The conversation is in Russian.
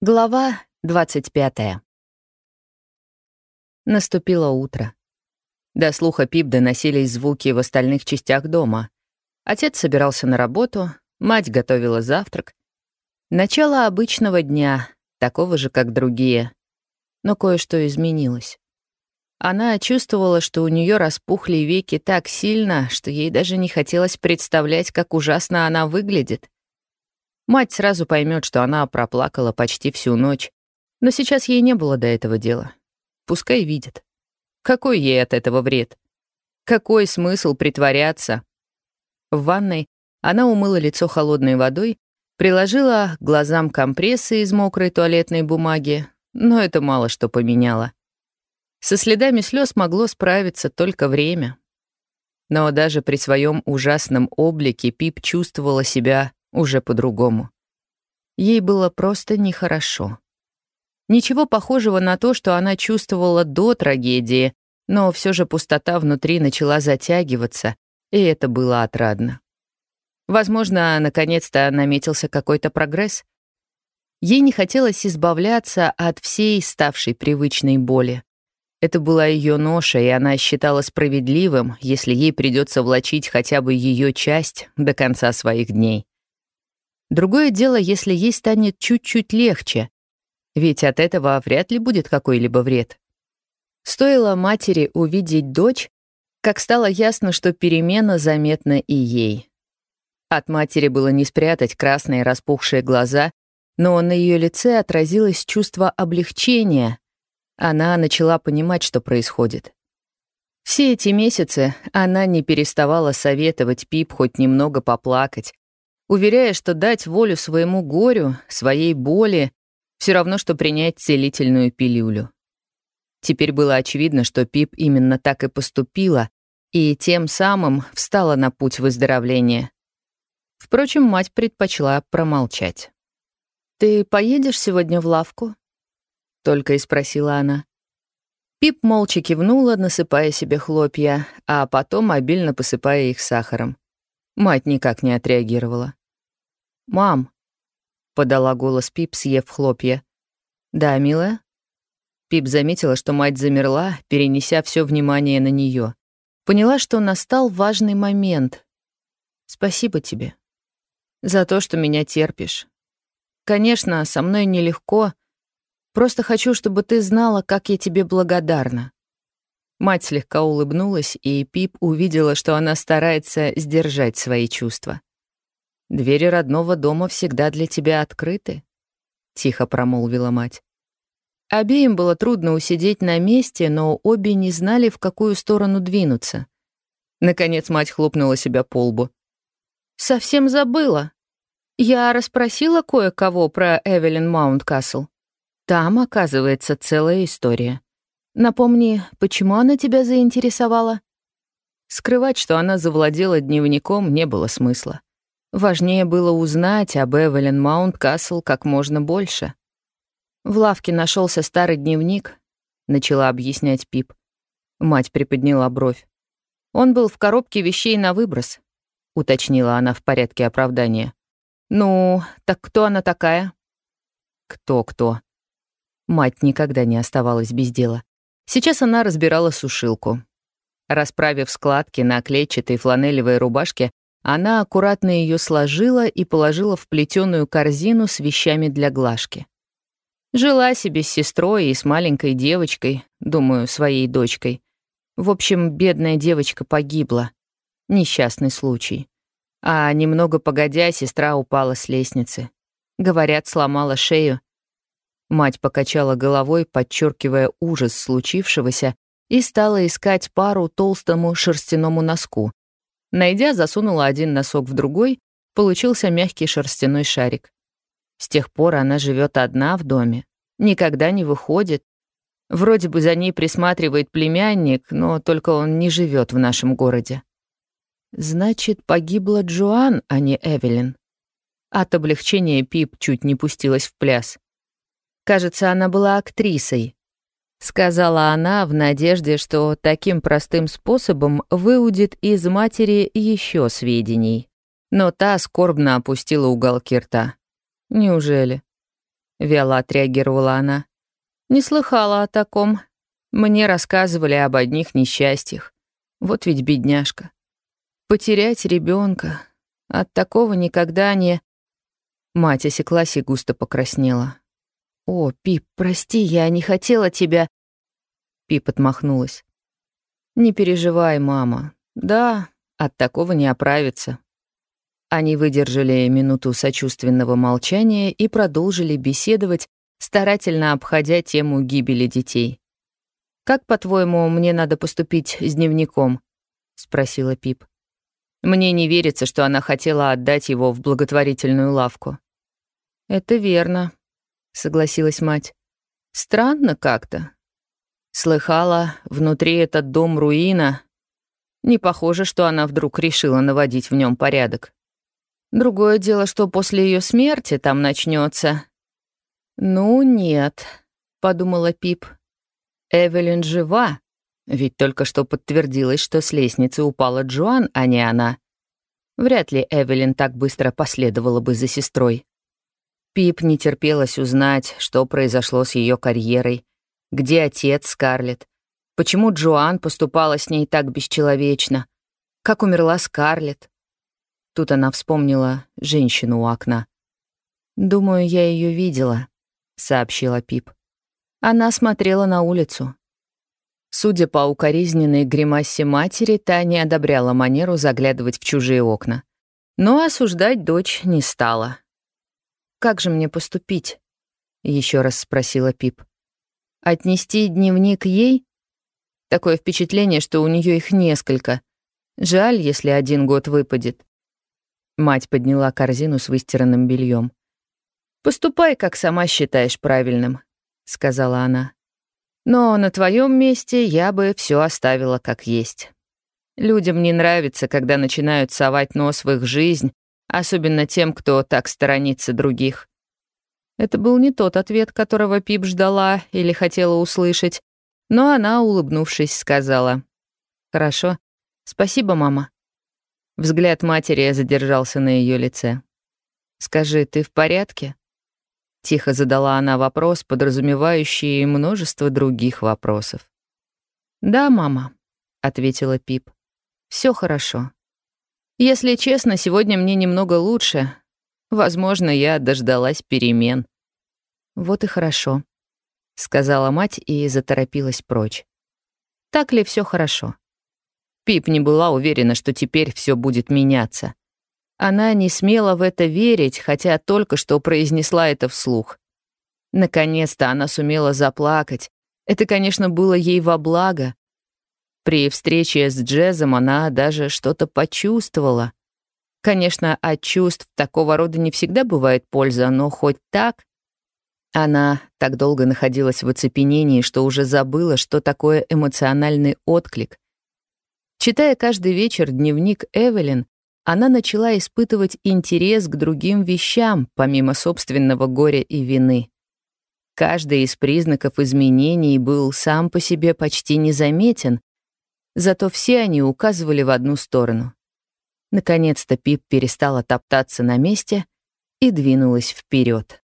Глава 25. Наступило утро. До слуха Пип доносились звуки в остальных частях дома. Отец собирался на работу, мать готовила завтрак. Начало обычного дня, такого же, как другие. Но кое-что изменилось. Она чувствовала, что у нее распухли веки так сильно, что ей даже не хотелось представлять, как ужасно она выглядит. Мать сразу поймет, что она проплакала почти всю ночь. Но сейчас ей не было до этого дела. Пускай видит. Какой ей от этого вред? Какой смысл притворяться? В ванной она умыла лицо холодной водой, приложила к глазам компрессы из мокрой туалетной бумаги, но это мало что поменяло. Со следами слез могло справиться только время. Но даже при своем ужасном облике Пип чувствовала себя уже по-другому. Ей было просто нехорошо. Ничего похожего на то, что она чувствовала до трагедии, но все же пустота внутри начала затягиваться, и это было отрадно. Возможно, наконец-то наметился какой-то прогресс. Ей не хотелось избавляться от всей ставшей привычной боли. Это была ее ноша, и она считала справедливым, если ей придется влачить хотя бы ее часть до конца своих дней. Другое дело, если ей станет чуть-чуть легче, ведь от этого вряд ли будет какой-либо вред. Стоило матери увидеть дочь, как стало ясно, что перемена заметна и ей. От матери было не спрятать красные распухшие глаза, но на ее лице отразилось чувство облегчения. Она начала понимать, что происходит. Все эти месяцы она не переставала советовать Пип хоть немного поплакать, уверяя, что дать волю своему горю, своей боли, все равно, что принять целительную пилюлю. Теперь было очевидно, что Пип именно так и поступила, и тем самым встала на путь выздоровления. Впрочем, мать предпочла промолчать. «Ты поедешь сегодня в лавку?» — только и спросила она. Пип молча кивнула, насыпая себе хлопья, а потом обильно посыпая их сахаром. Мать никак не отреагировала. «Мам!» — подала голос Пип, съев хлопья. «Да, милая?» Пип заметила, что мать замерла, перенеся все внимание на нее. Поняла, что настал важный момент. «Спасибо тебе. За то, что меня терпишь. Конечно, со мной нелегко. Просто хочу, чтобы ты знала, как я тебе благодарна». Мать слегка улыбнулась, и Пип увидела, что она старается сдержать свои чувства. «Двери родного дома всегда для тебя открыты», — тихо промолвила мать. Обеим было трудно усидеть на месте, но обе не знали, в какую сторону двинуться. Наконец мать хлопнула себя по лбу. «Совсем забыла. Я расспросила кое-кого про Эвелин Маунткасл. Там, оказывается, целая история. Напомни, почему она тебя заинтересовала?» Скрывать, что она завладела дневником, не было смысла. Важнее было узнать об Эвелин Маунт-Касл как можно больше. В лавке нашелся старый дневник, начала объяснять Пип. Мать приподняла бровь. Он был в коробке вещей на выброс, уточнила она в порядке оправдания. Ну, так кто она такая? Кто-кто? Мать никогда не оставалась без дела. Сейчас она разбирала сушилку. Расправив складки на клетчатой фланелевой рубашке, она аккуратно ее сложила и положила в плетеную корзину с вещами для глажки. Жила себе с сестрой и с маленькой девочкой, думаю, своей дочкой. В общем, бедная девочка погибла. Несчастный случай. А немного погодя, сестра упала с лестницы. Говорят, сломала шею. Мать покачала головой, подчеркивая ужас случившегося, и стала искать пару толстому шерстяному носку, Найдя, засунула один носок в другой, получился мягкий шерстяной шарик. С тех пор она живет одна в доме, никогда не выходит. Вроде бы за ней присматривает племянник, но только он не живет в нашем городе. Значит, погибла Джоан, а не Эвелин. От облегчения Пип чуть не пустилась в пляс. Кажется, она была актрисой, — сказала она в надежде, что таким простым способом выудит из матери еще сведений. Но та скорбно опустила уголки рта. «Неужели?» — вяло отреагировала она. «Не слыхала о таком. Мне рассказывали об одних несчастьях. Вот ведь бедняжка. Потерять ребенка. От такого никогда не...» Мать осеклась и густо покраснела. «О, Пип, прости, я не хотела тебя...» Пип отмахнулась. «Не переживай, мама. Да, от такого не оправиться». Они выдержали минуту сочувственного молчания и продолжили беседовать, старательно обходя тему гибели детей. «Как, по-твоему, мне надо поступить с дневником?» — спросила Пип. Мне не верится, что она хотела отдать его в благотворительную лавку. «Это верно», — согласилась мать. «Странно как-то. Слыхала, внутри этот дом руина. Не похоже, что она вдруг решила наводить в нем порядок. Другое дело, что после ее смерти там начнется. «Ну нет», — подумала Пип. «Эвелин жива, ведь только что подтвердилось, что с лестницы упала Джоан, а не она. Вряд ли Эвелин так быстро последовала бы за сестрой. Пип не терпелось узнать, что произошло с ее карьерой, где отец Скарлетт, почему Джоан поступала с ней так бесчеловечно, как умерла Скарлетт. Тут она вспомнила женщину у окна. «Думаю, я ее видела», — сообщила Пип. Она смотрела на улицу. Судя по укоризненной гримасе матери, та не одобряла манеру заглядывать в чужие окна. Но осуждать дочь не стала. «Как же мне поступить?» — еще раз спросила Пип. «Отнести дневник ей? Такое впечатление, что у нее их несколько. Жаль, если один год выпадет». Мать подняла корзину с выстиранным бельем. «Поступай, как сама считаешь правильным», — сказала она. «Но на твоем месте я бы все оставила как есть. Людям не нравится, когда начинают совать нос в их жизнь, особенно тем, кто так сторонится других. Это был не тот ответ, которого Пип ждала или хотела услышать, но она, улыбнувшись, сказала. «Хорошо. Спасибо, мама». Взгляд матери задержался на ее лице. «Скажи, ты в порядке?» Тихо задала она вопрос, подразумевающий множество других вопросов. «Да, мама», — ответила Пип. Все хорошо. Если честно, сегодня мне немного лучше. Возможно, я дождалась перемен. Вот и хорошо, сказала мать и заторопилась прочь. Так ли все хорошо? Пип не была уверена, что теперь все будет меняться. Она не смела в это верить, хотя только что произнесла это вслух. Наконец-то она сумела заплакать. Это, конечно, было ей во благо, при встрече с Джезом она даже что-то почувствовала. Конечно, от чувств такого рода не всегда бывает польза, но хоть так. Она так долго находилась в оцепенении, что уже забыла, что такое эмоциональный отклик. Читая каждый вечер дневник Эвелин, она начала испытывать интерес к другим вещам, помимо собственного горя и вины. Каждый из признаков изменений был сам по себе почти незаметен, Зато все они указывали в одну сторону. Наконец-то Пип перестала топтаться на месте и двинулась вперед.